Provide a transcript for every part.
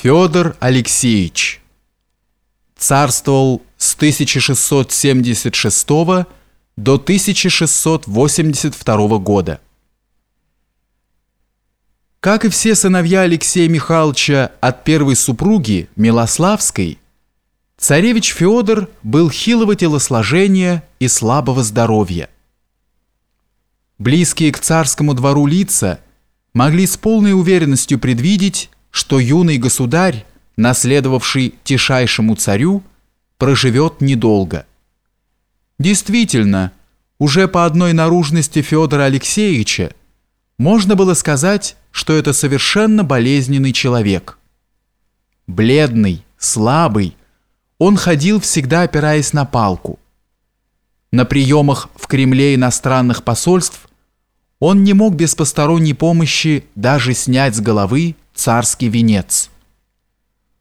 Федор Алексеевич царствовал с 1676 до 1682 года. Как и все сыновья Алексея Михайловича от первой супруги Милославской, царевич Федор был хилого телосложения и слабого здоровья. Близкие к царскому двору лица могли с полной уверенностью предвидеть, что юный государь, наследовавший тишайшему царю, проживет недолго. Действительно, уже по одной наружности Федора Алексеевича можно было сказать, что это совершенно болезненный человек. Бледный, слабый, он ходил всегда опираясь на палку. На приемах в Кремле иностранных посольств он не мог без посторонней помощи даже снять с головы царский венец.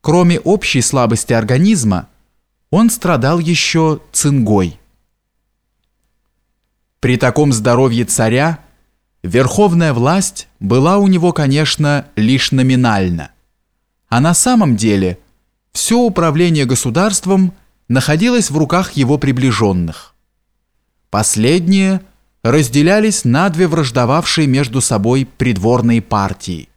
Кроме общей слабости организма, он страдал еще цингой. При таком здоровье царя верховная власть была у него, конечно, лишь номинально, а на самом деле все управление государством находилось в руках его приближенных. Последние разделялись на две враждовавшие между собой придворные партии –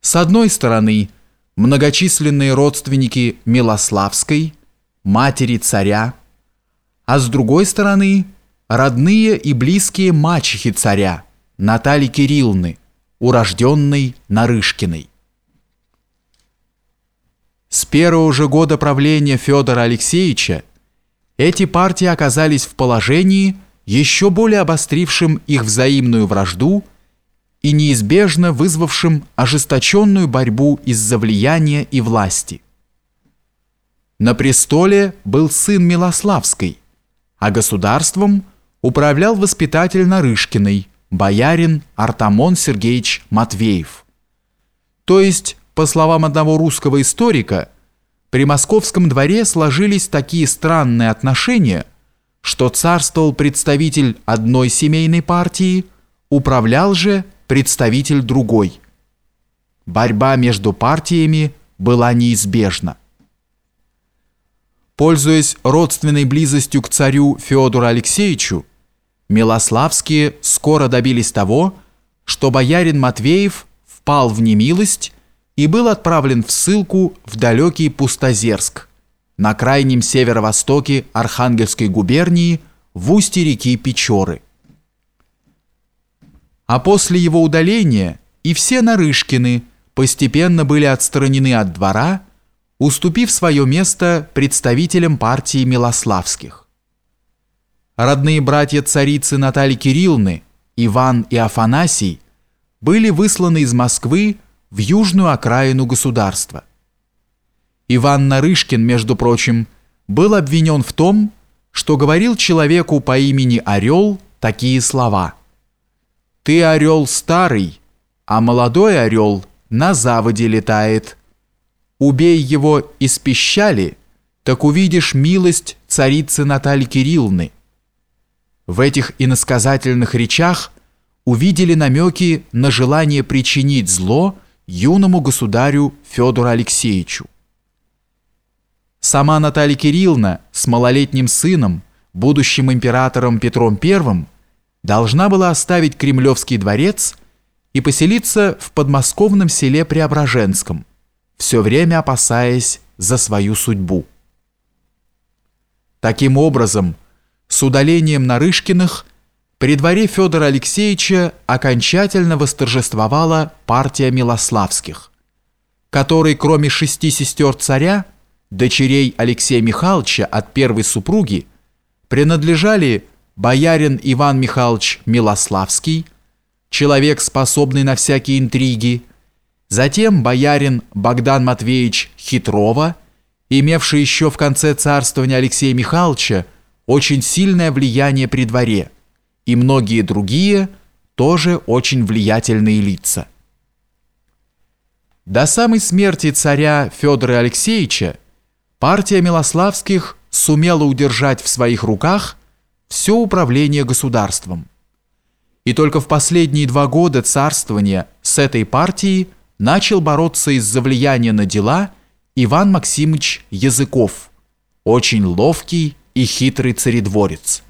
с одной стороны, многочисленные родственники Милославской, матери царя, а с другой стороны, родные и близкие мачехи царя, Натальи Кирилловны, урожденной Нарышкиной. С первого же года правления Федора Алексеевича эти партии оказались в положении, еще более обострившим их взаимную вражду – и неизбежно вызвавшим ожесточенную борьбу из-за влияния и власти. На престоле был сын Милославской, а государством управлял воспитатель Нарышкиной, боярин Артамон Сергеевич Матвеев. То есть, по словам одного русского историка, при московском дворе сложились такие странные отношения, что царствовал представитель одной семейной партии, управлял же представитель другой. Борьба между партиями была неизбежна. Пользуясь родственной близостью к царю Федору Алексеевичу, Милославские скоро добились того, что боярин Матвеев впал в немилость и был отправлен в ссылку в далекий Пустозерск, на крайнем северо-востоке Архангельской губернии в устье реки Печоры а после его удаления и все Нарышкины постепенно были отстранены от двора, уступив свое место представителям партии Милославских. Родные братья царицы Натальи Кирилловны, Иван и Афанасий, были высланы из Москвы в южную окраину государства. Иван Нарышкин, между прочим, был обвинен в том, что говорил человеку по имени Орел такие слова – ты орел старый, а молодой орел на заводе летает. Убей его из пищали, так увидишь милость царицы Натальи Кирилловны. В этих иносказательных речах увидели намеки на желание причинить зло юному государю Федору Алексеевичу. Сама Наталья Кирилловна с малолетним сыном, будущим императором Петром I, должна была оставить Кремлевский дворец и поселиться в подмосковном селе Преображенском, все время опасаясь за свою судьбу. Таким образом, с удалением Нарышкиных при дворе Федора Алексеевича окончательно восторжествовала партия Милославских, которой кроме шести сестер царя, дочерей Алексея Михайловича от первой супруги, принадлежали боярин Иван Михайлович Милославский, человек, способный на всякие интриги, затем боярин Богдан Матвеевич Хитрова, имевший еще в конце царствования Алексея Михайловича очень сильное влияние при дворе, и многие другие, тоже очень влиятельные лица. До самой смерти царя Федора Алексеевича партия Милославских сумела удержать в своих руках все управление государством. И только в последние два года царствования с этой партией начал бороться из-за влияния на дела Иван Максимович Языков, очень ловкий и хитрый царедворец.